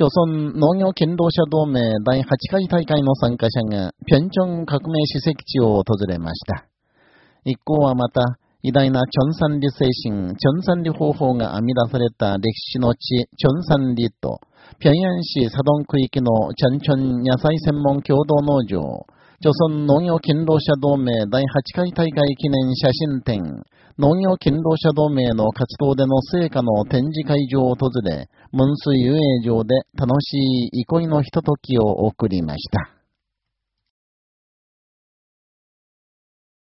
朝鮮農業勤労者同盟第8回大会の参加者が、平壌革命史跡地を訪れました。一行はまた、偉大なチョンサンリ精神、チョンサンリ方法が編み出された歴史の地、チョンサンリと、平壌市佐ドン区域のチャンチョン野菜専門共同農場、朝鮮農業勤労者同盟第8回大会記念写真展、農業勤労者同盟の活動での成果の展示会場を訪れ、文水遊泳場で楽しい憩いのひとときを送りました。